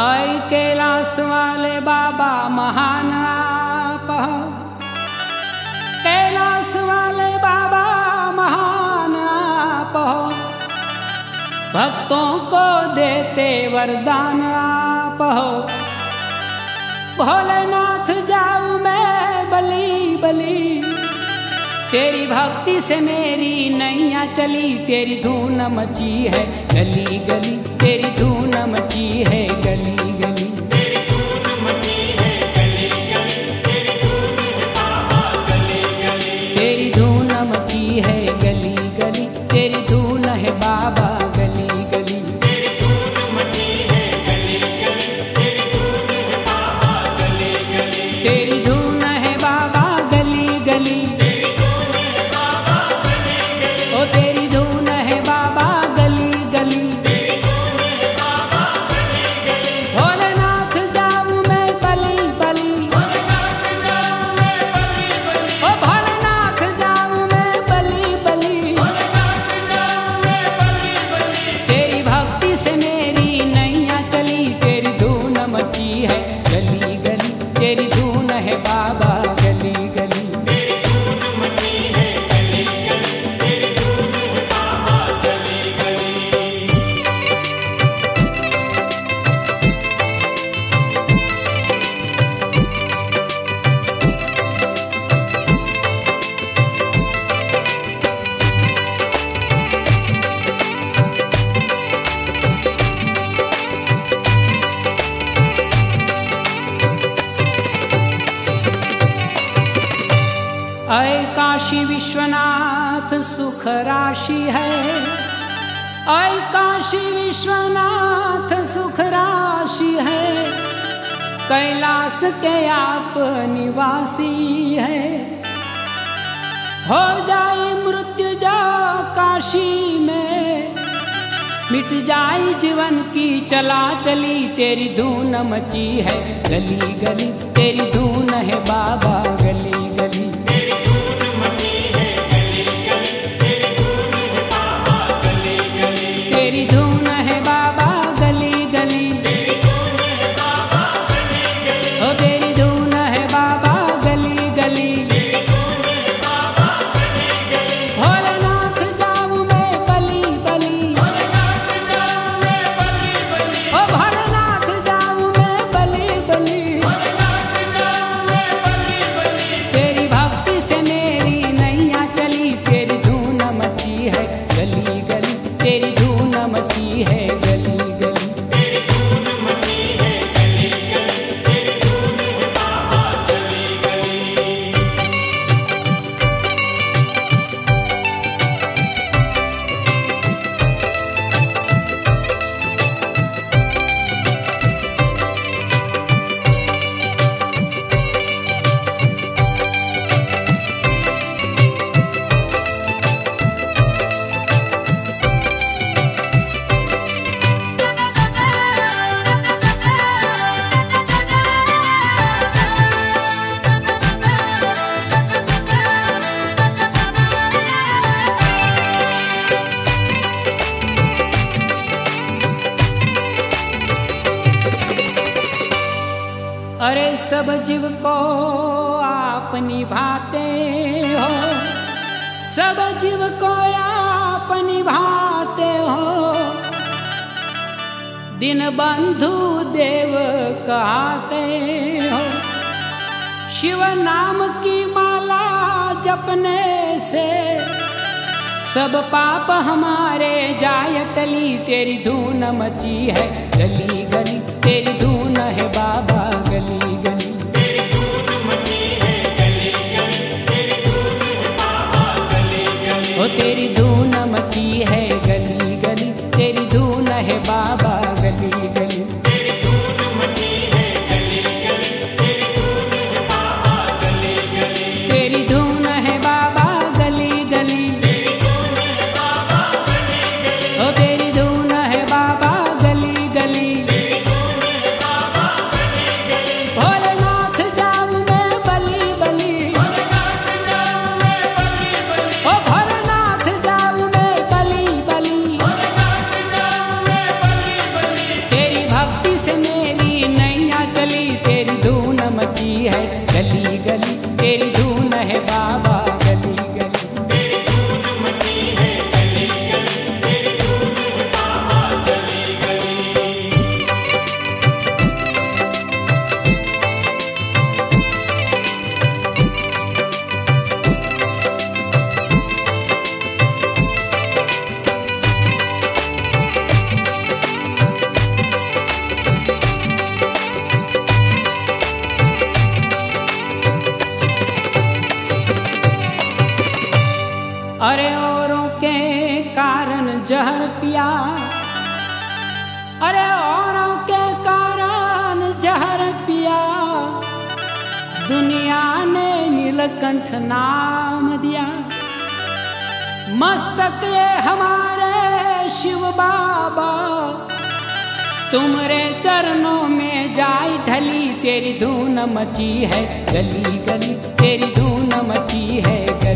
आई कैलाश वाले बाबा महान आप। कैलाश वाले बाबा महान आप। भक्तों को देते वरदान आप। हो भोलेनाथ जाऊ मैं बली बली। तेरी भक्ति से मेरी नैया चली, तेरी धून मची है गली गली। तेरी धून काशी विश्वनाथ सुख राशि है। अय काशी विश्वनाथ सुख राशि है। कैलाश के आप निवासी है। हो जाए मृत्यु जा काशी में। मिट जाए जीवन की चला चली तेरी धून मची है। गली गली, तेरी धून है बाबा, गली गली। तेरी मची है। अरे सब जीव को आप निभाते हो। सब जीव को आप निभाते हो। दिन बंधु देव कहते हो। शिव नाम की माला जपने से सब पाप हमारे टली तेरी धून मची है गली गली तेरी धून है बाबा गली गली। पिया। अरे औरों के कारण जहर पिया। दुनिया ने नीलकंठ नाम दिया। मस्तक ये हमारे शिव बाबा। तुमरे चरणों में जाय ढली, तेरी धून मची है गली गली, तेरी धून मची है गली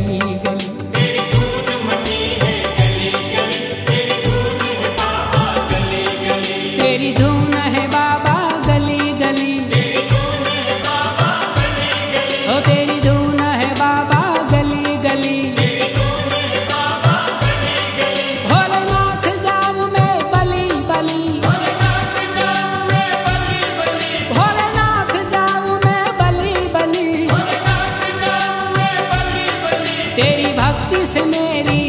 से मेरी